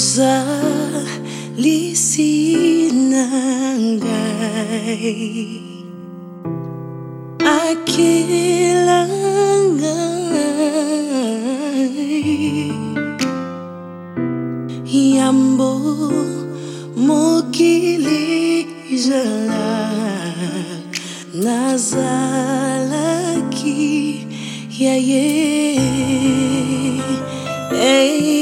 bozalisi na ngai akelanga yambo ezala nazalaki ya ye Hey, hey,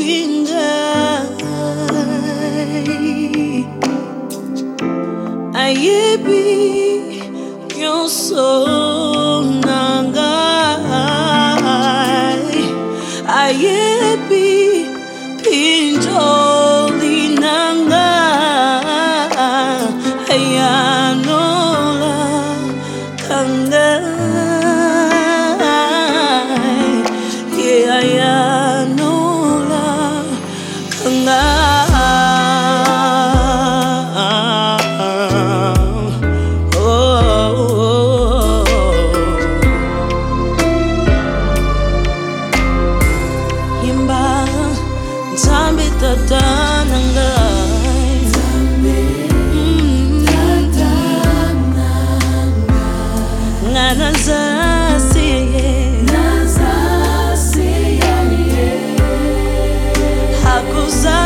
been be ayebi nyonso na Zambi tatananga Ngana zasiye Hakuzaa